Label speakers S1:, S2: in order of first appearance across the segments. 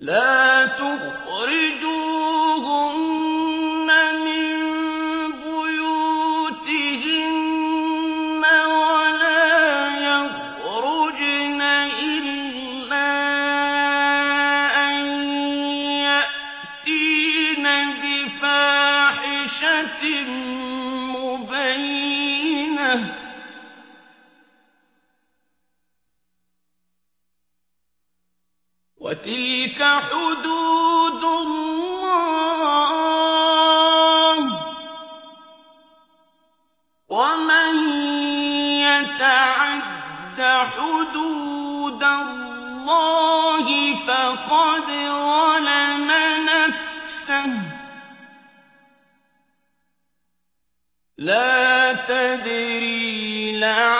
S1: لا تخرج تلك حدود الله. ومن يتعد حدود الله فقد ظلم نفسه. لا تدري لعله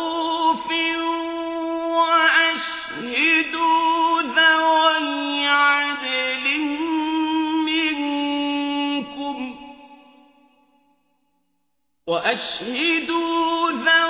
S1: وأشهدوا ذا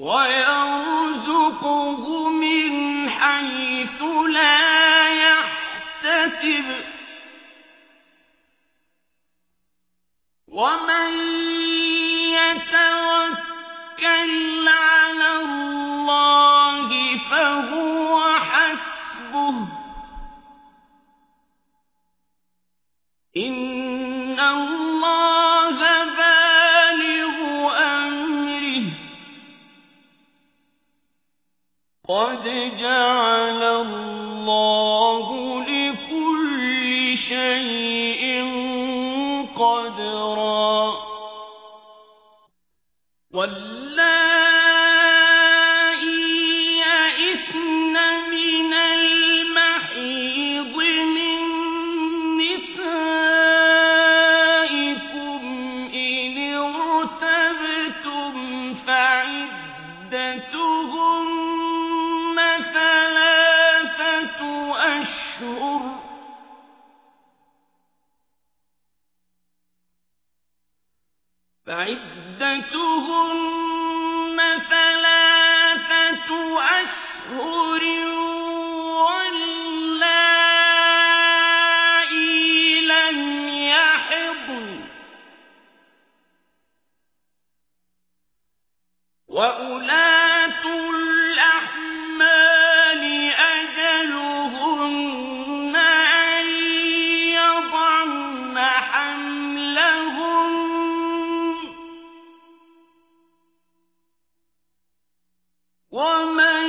S1: ويرزقه من حيث لا يحتسب. ومن يتوكل على الله فهو قد جعل الله لكل شيء قدرا والله أشهر فعد ومن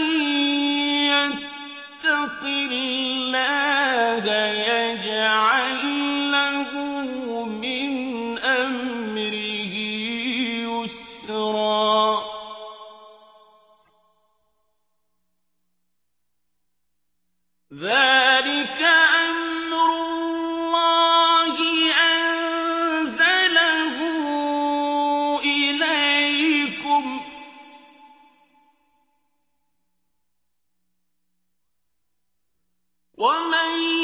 S1: ومن